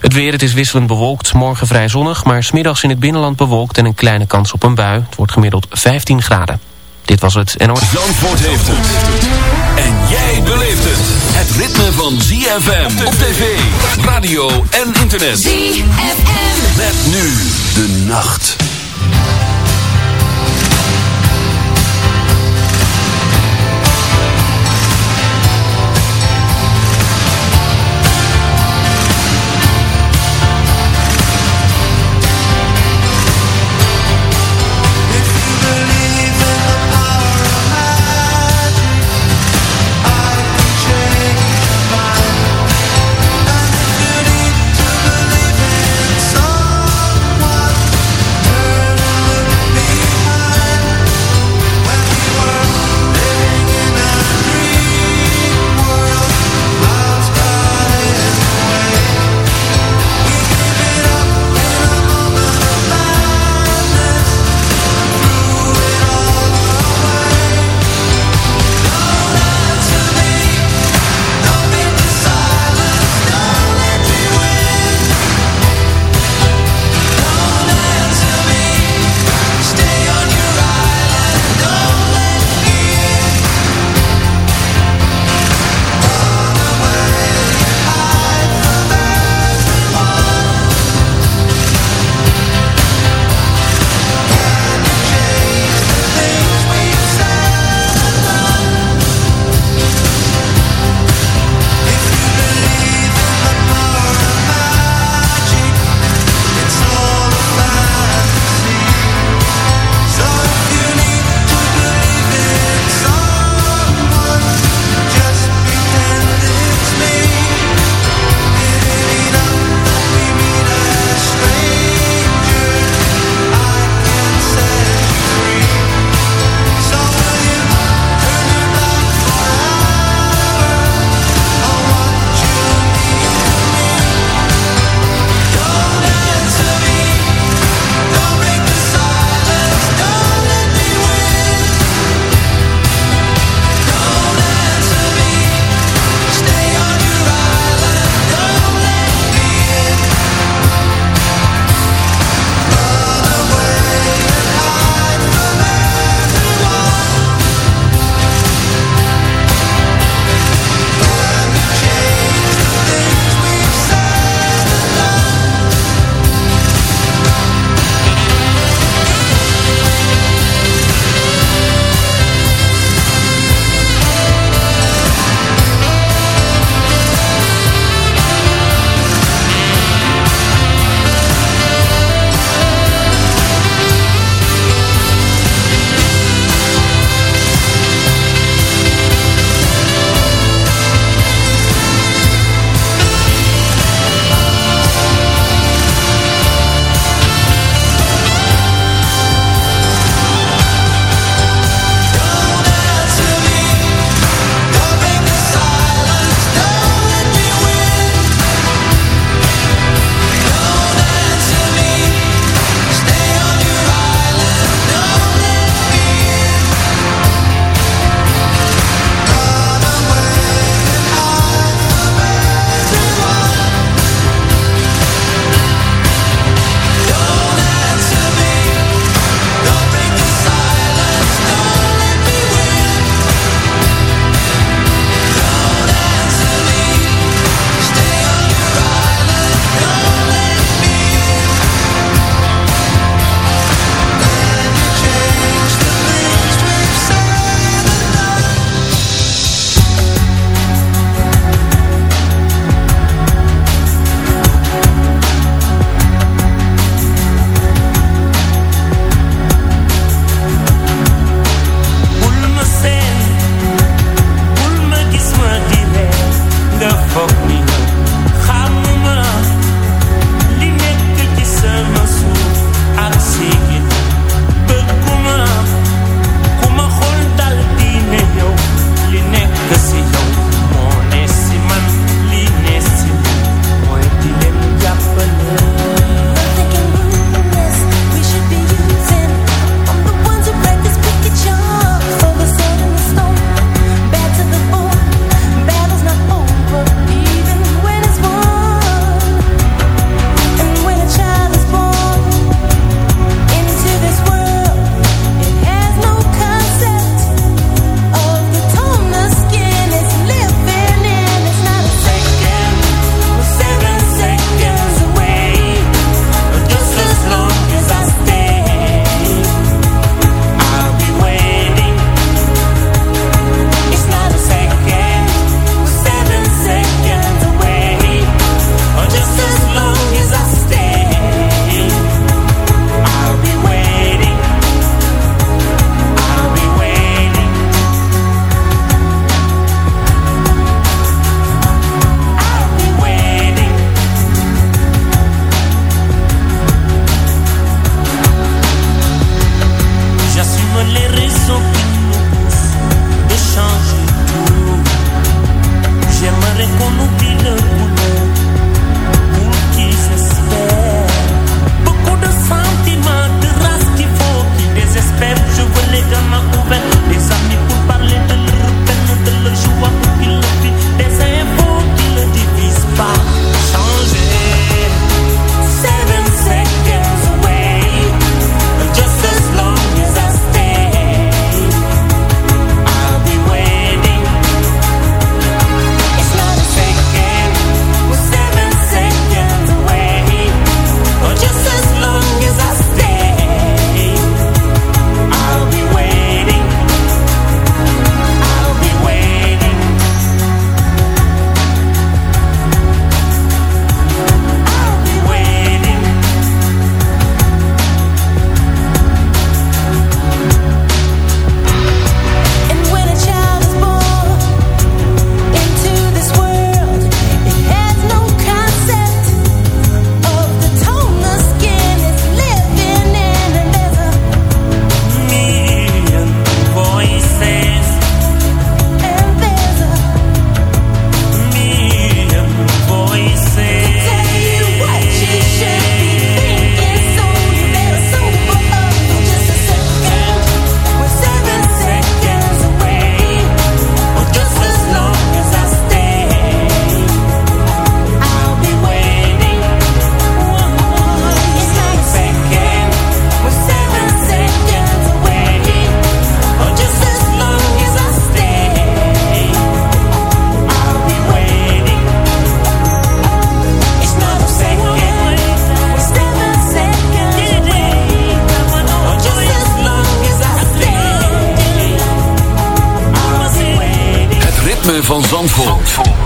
Het weer, het is wisselend bewolkt, morgen vrij zonnig... maar smiddags in het binnenland bewolkt en een kleine kans op een bui. Het wordt gemiddeld 15 graden. Dit was het NOS. Zandvoort heeft het. En jij beleeft het. Het ritme van ZFM op tv, radio en internet. ZFM. Met nu de nacht.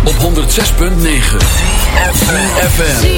Op 106.9 FM.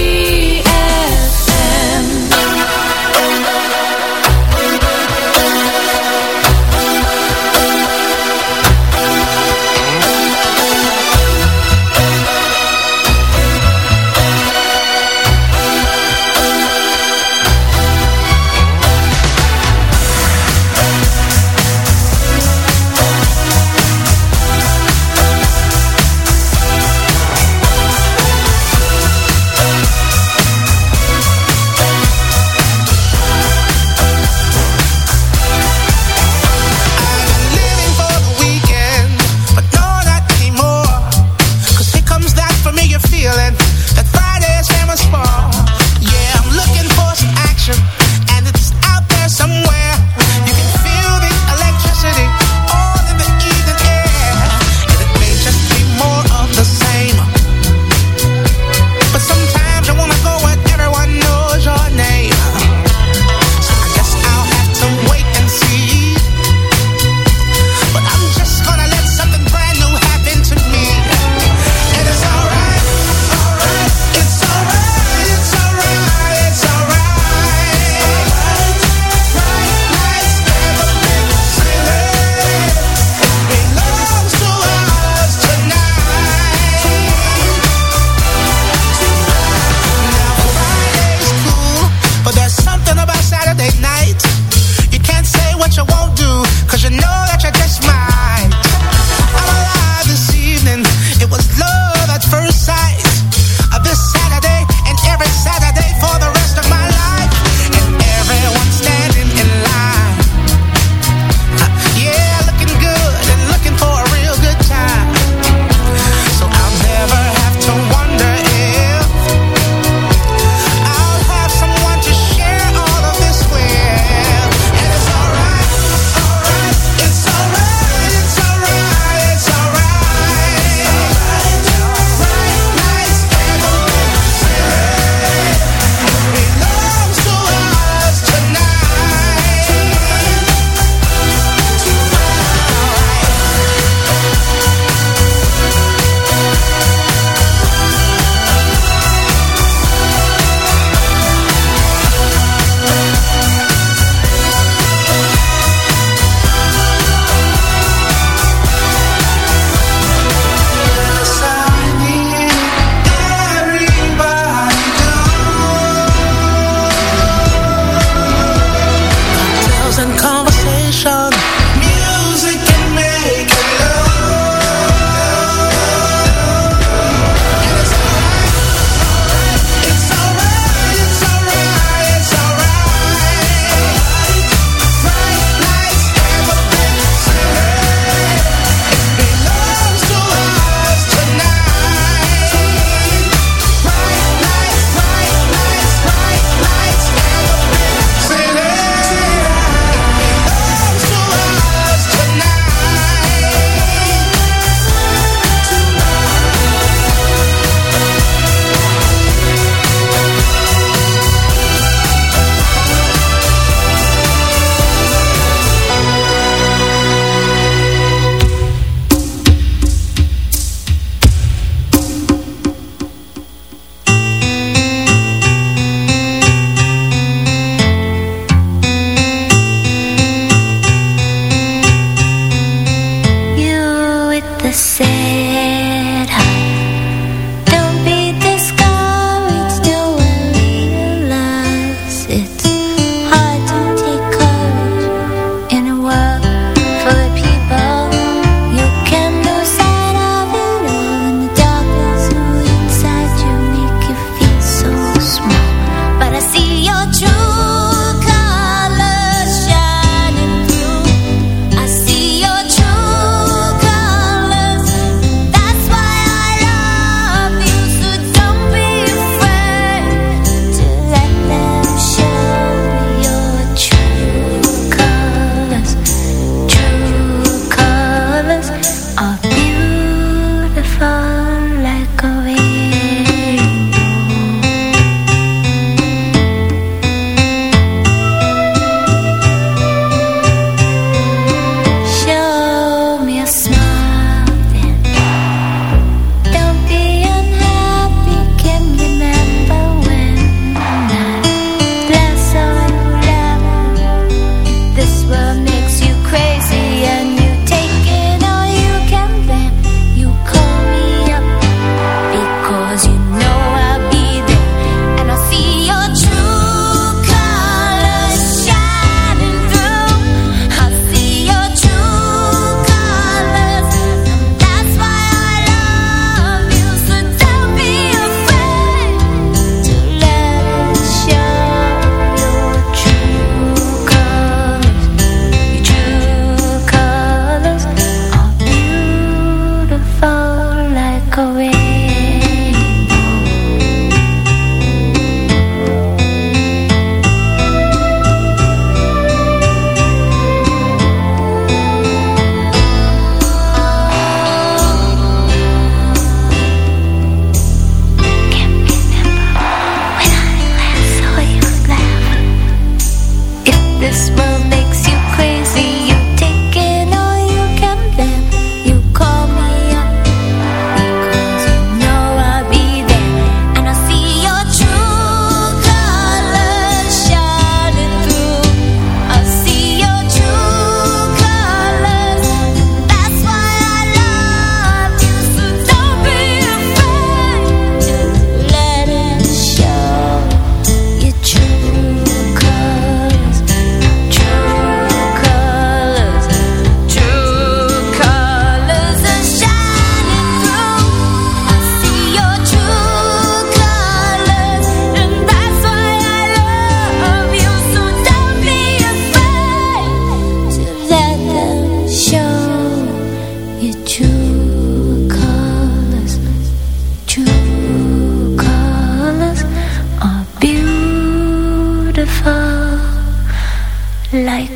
like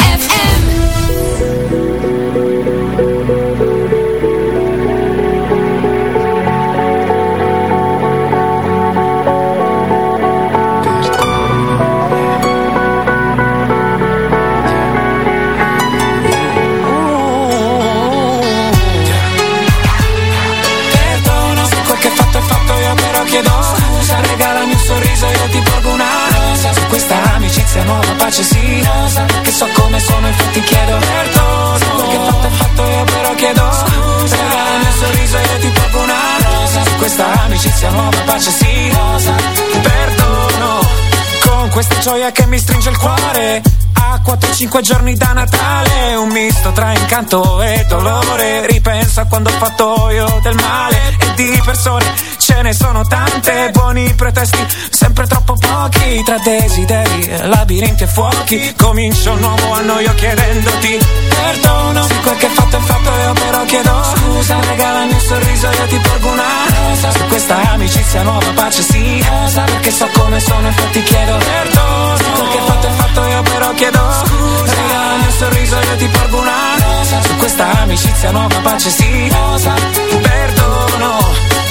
Questa gioia che mi stringe il cuore. A 4-5 giorni da Natale Un misto tra incanto e dolore. Ripenso a quando ho fatto io del male. E di persone ce ne sono tante Buoni pretesti, sempre troppo pochi Tra desideri, labirinti e fuochi Comincio un nuovo anno io chiedendoti Perdono Se quel che fatto è fatto io però chiedo Scusa, regalami un sorriso io ti porgo una rosa Su questa amicizia nuova pace sì rosa Perché so come sono infatti chiedo Perdono Se quel che fatto è fatto io però chiedo Scusa, regalami un sorriso io ti porgo una rosa Su questa amicizia nuova pace sì rosa Perdono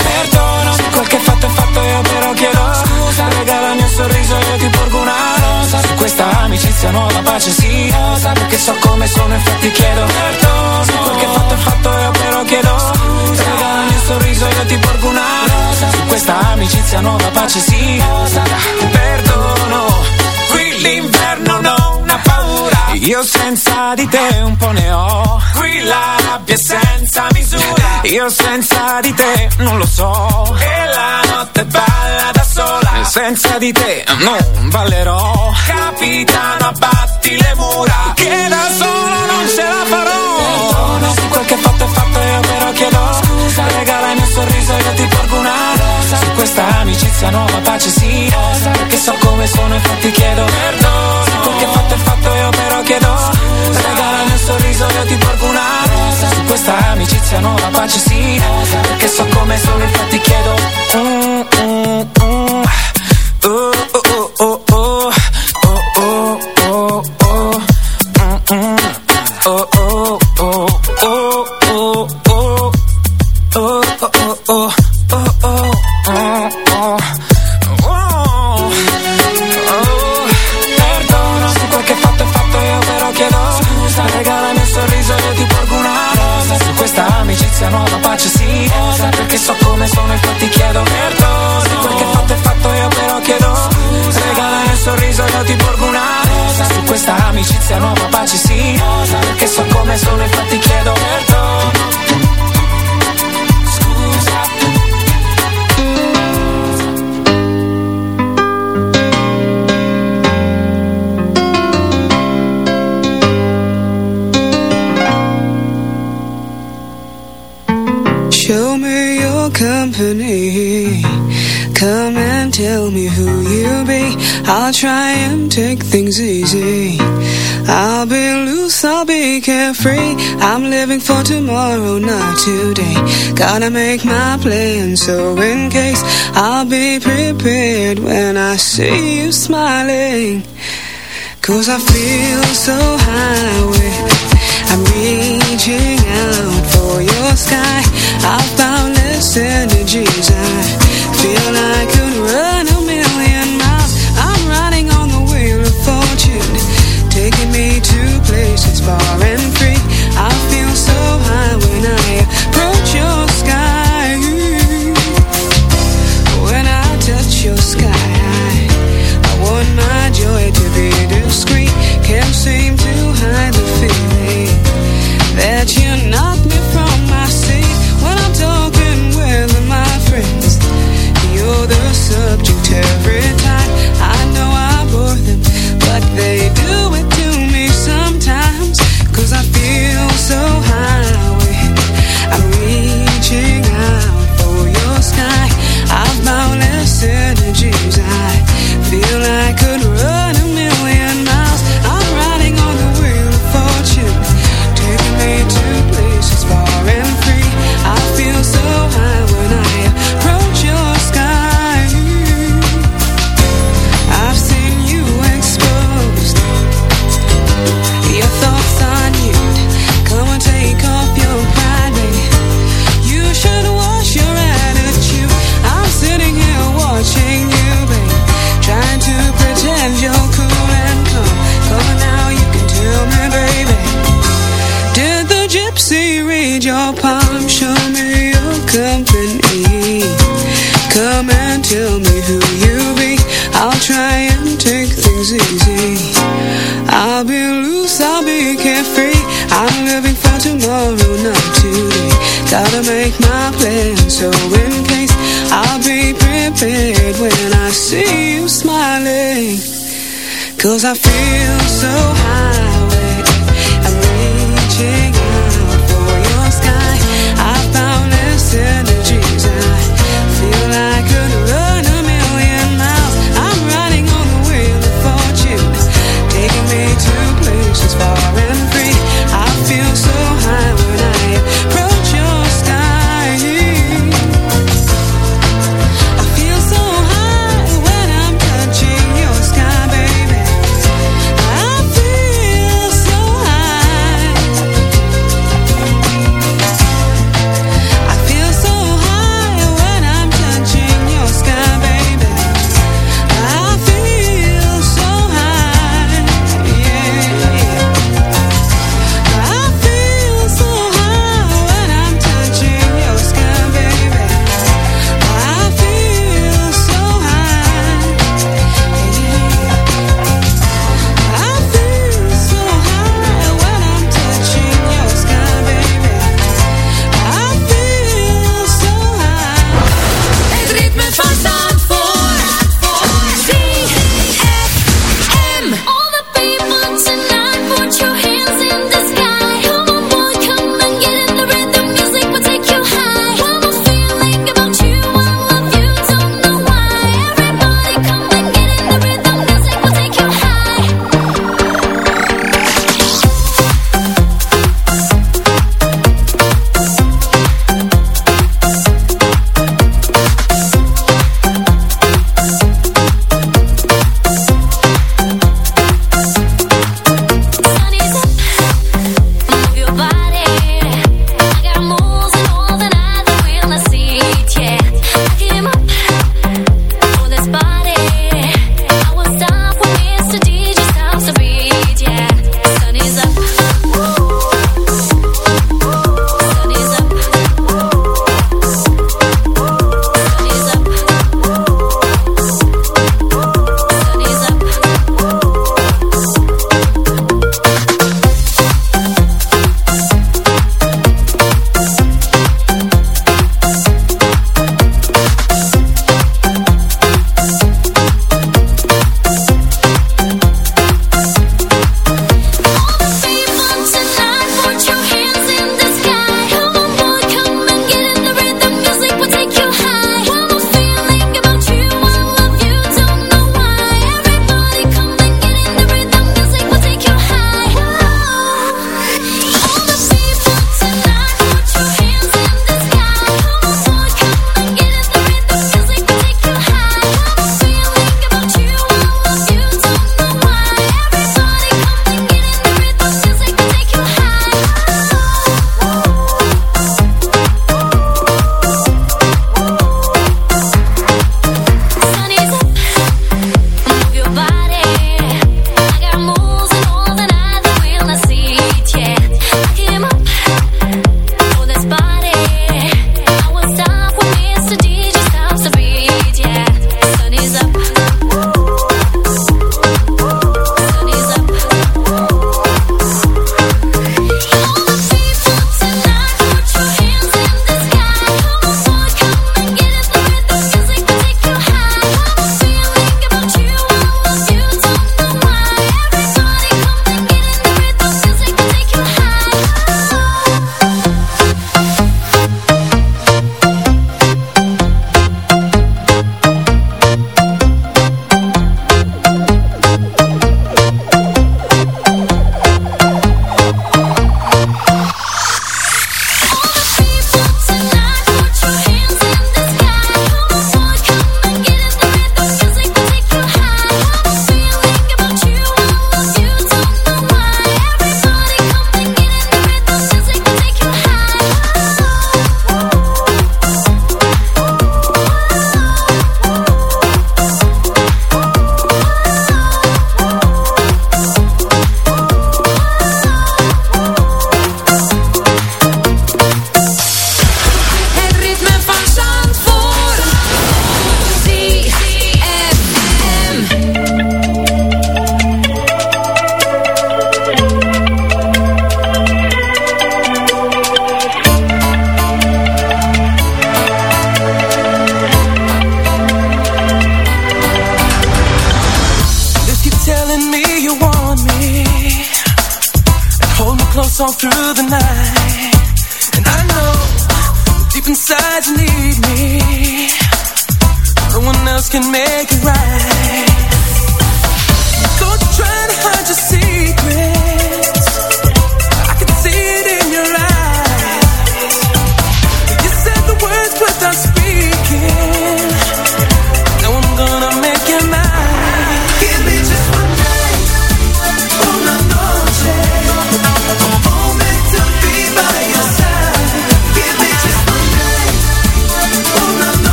Perdono. Se quel che fatto è fatto io però chiedo Scusa. Regalami un sorriso io ti porgo una rosa. Su questa amicizia nuova pace sì rosa. Perché so come sono infatti chiedo Perdono. Se quel che fatto è fatto io però chiedo Scusa. Regalami un sorriso io ti porgo una rosa. Su questa amicizia nuova pace sì rosa. Perdono. Qui l'inverno non ha paura Io senza di te un po' ne ho. Qui la rabbia è senza misura. Io senza di te non lo so. E la notte balla da sola. Senza di te non ballerò. Capitano abbatti le mura. Che da solo non ce la farò. Perdono se quel che fatto è fatto io però chiedo. Scusa. Regalami un sorriso io ti porgo una rosa questa amicizia nuova pace sì Perché so come sono infatti chiedo Perdono se quel che fatto è fatto io però chiedo regalami un sorriso io ti porgo una rosa Su questa amicizia nuova pace sì Perché so come sono infatti chiedo mm, mm, mm. Oh, oh, oh, oh, oh. Oh, oh, oh, oh. Mm, mm. Oh, oh, oh, oh, oh, oh. Oh, oh, oh, oh. Oh, today. Gotta make my plan, so in case I'll be prepared when I see you smiling. Cause I feel so high with I'm reaching out for your sky I've boundless energies I feel I could run I feel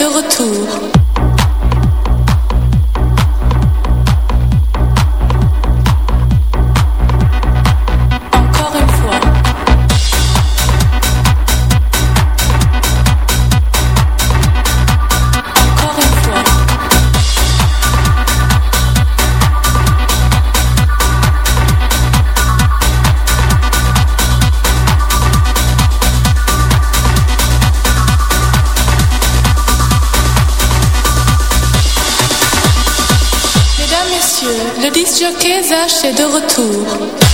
de retour. Jockey Zach est de retour.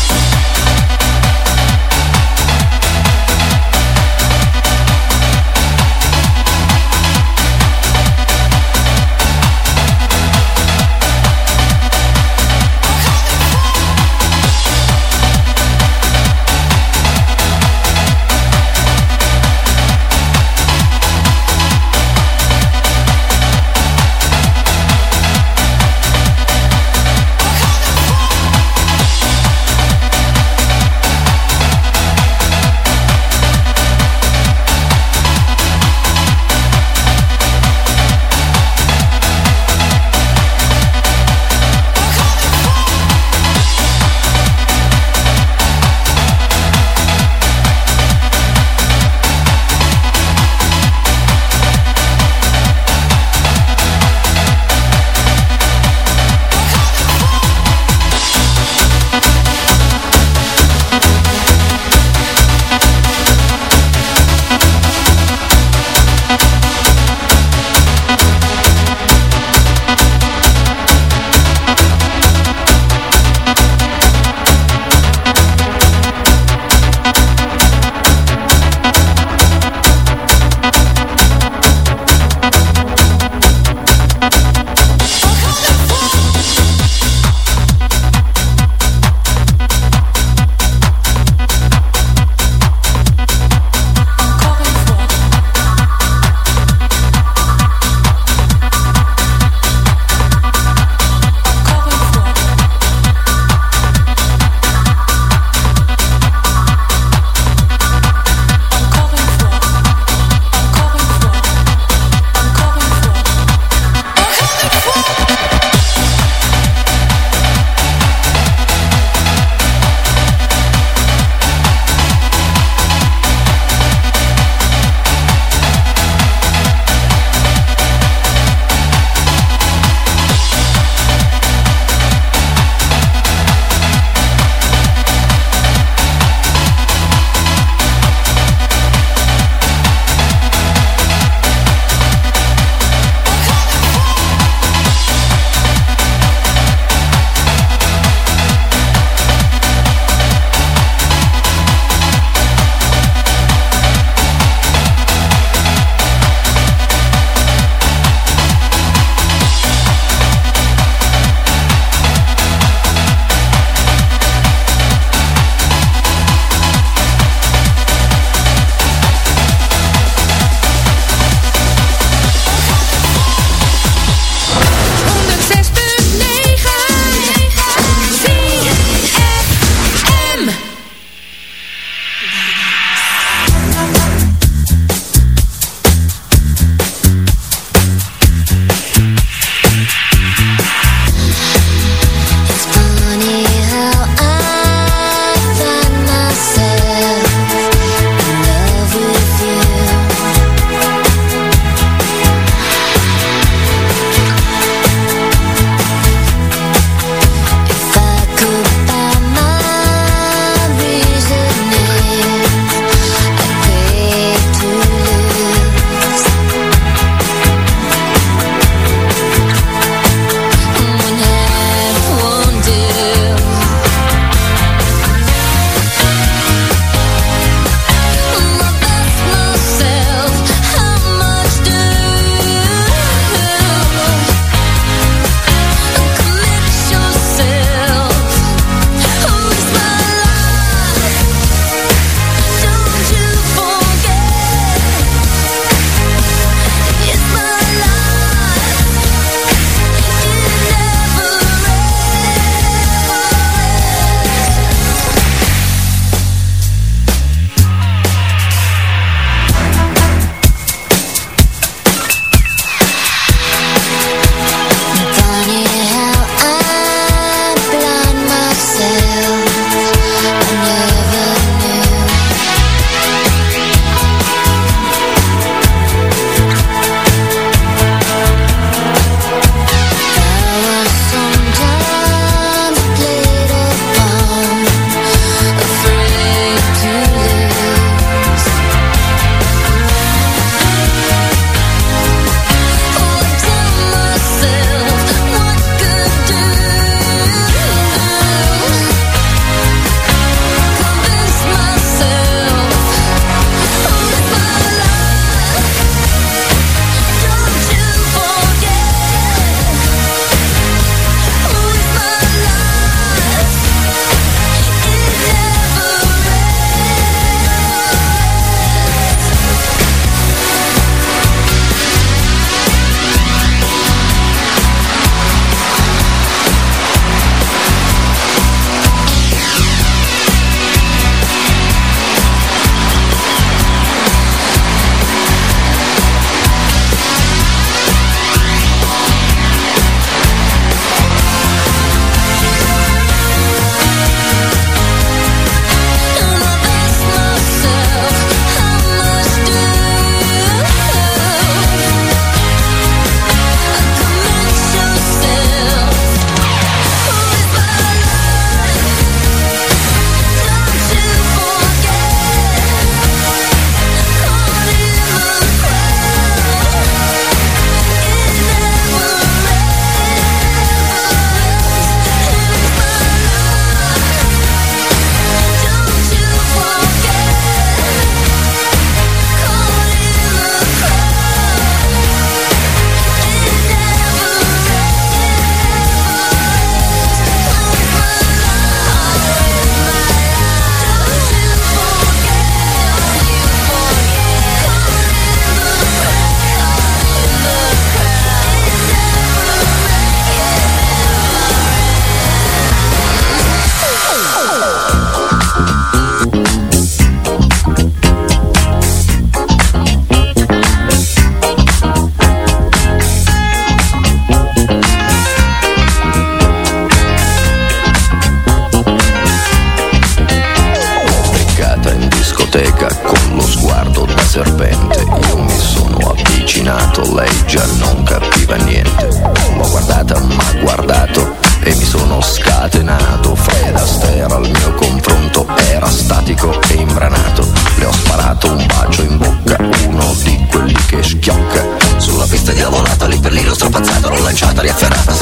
tanto lei già non capiva niente. L'ho guardata, ma guardato e mi sono scatenato. Fred Astaire al mio confronto era statico e imbranato. Le ho sparato un bacio in bocca, uno di quelli che schiocca. Sulla pista di lavorata lì per lì l'ho strapazzata, l'ho lanciata, riafferrata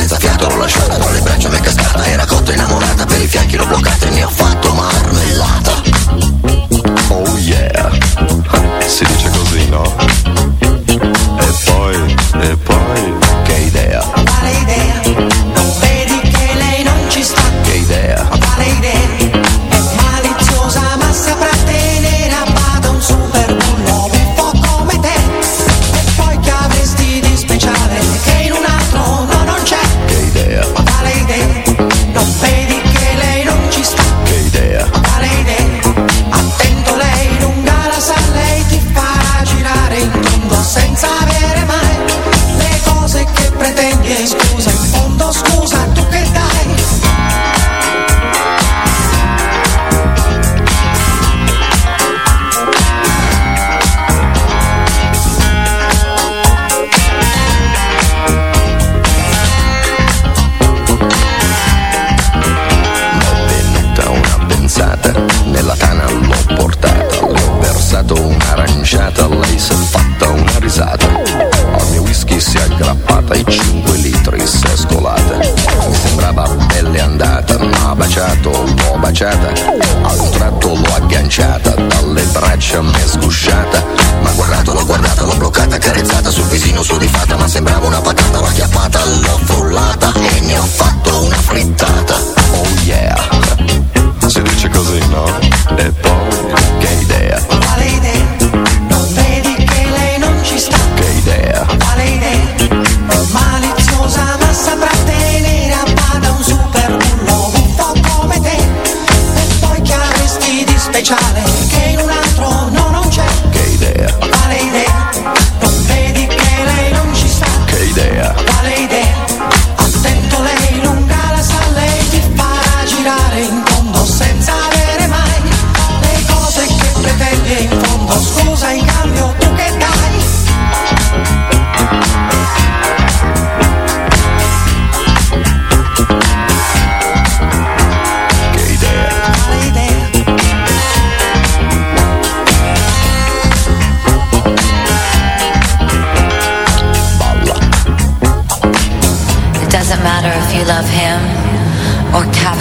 schiacciata, a un tratto l'ho agganciata, dalle braccia m'è sgusciata, ma guardato, l'ho guardata, l'ho bloccata, carezzata, sul visino su sudifata, ma sembrava una patata, l'ho chiappata, l'ho frullata e ne ho fatto una frittata. Oh yeah! Si dice così, no? E poi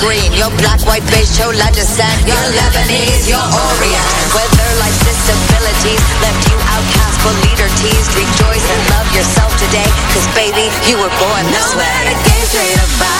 Green. Your black, white, beige, chola descent. Your Lebanese, your Orient. Whether life's disabilities left you outcast but leader teased. Rejoice and love yourself today. Cause baby, you were born this No way. matter gay, straight or bi,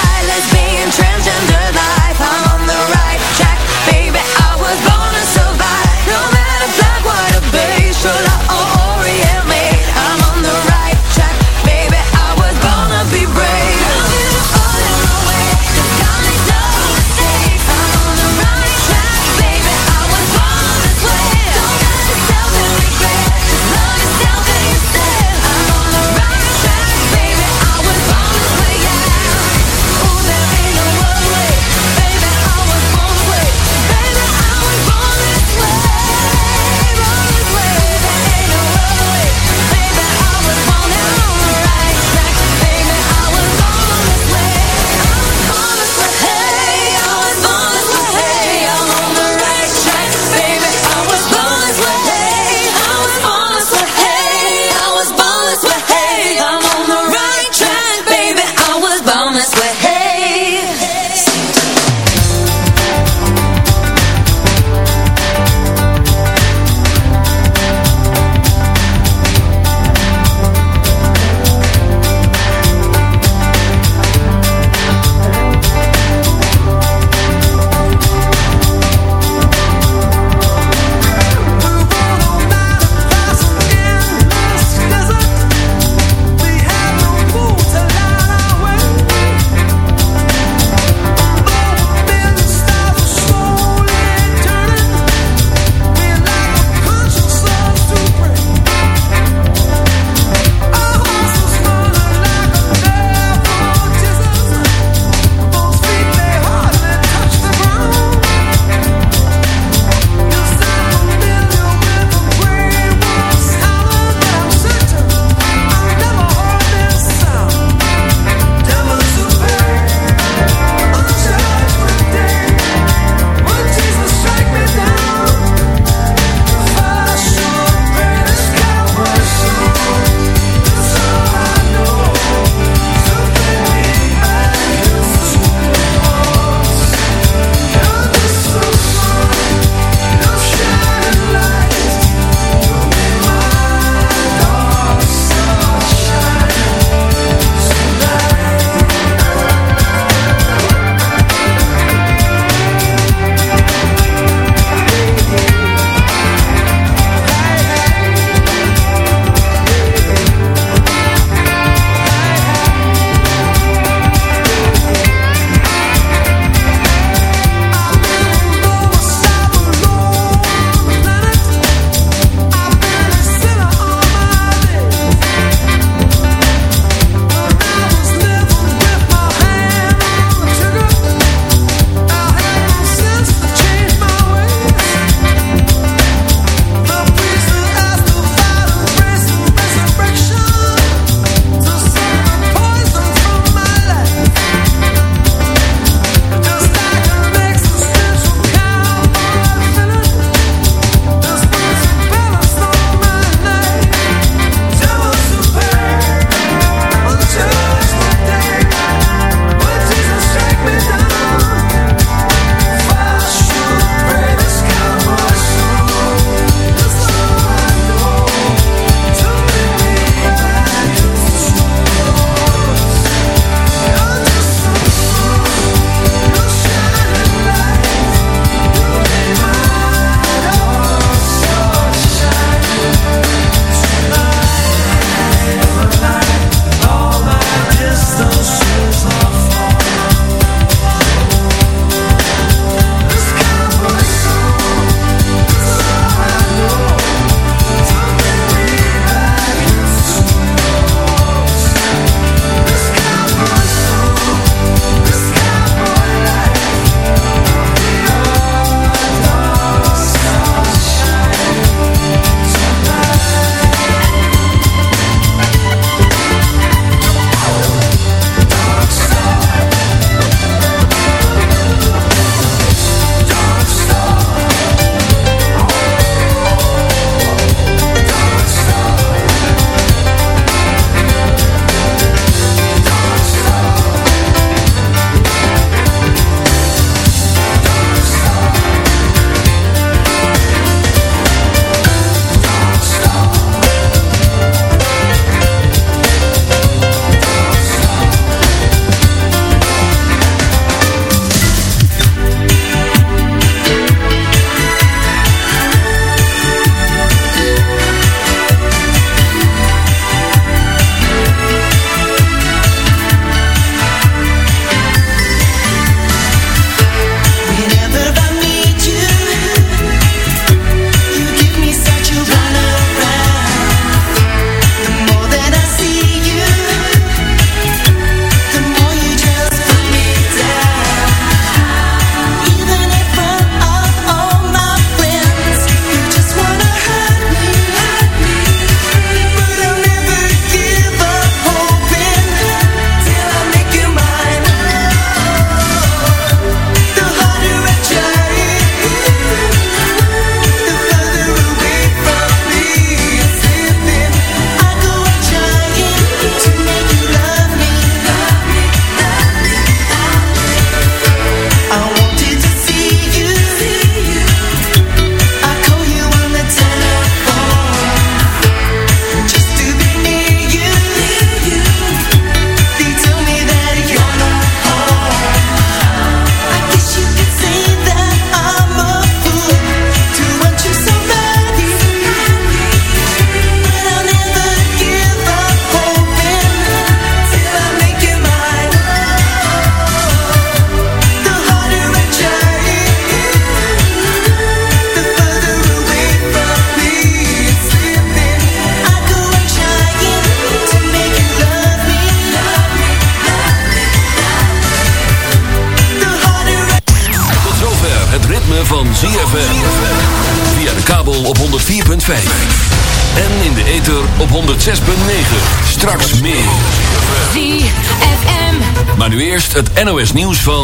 NOS nieuws van 4 uur.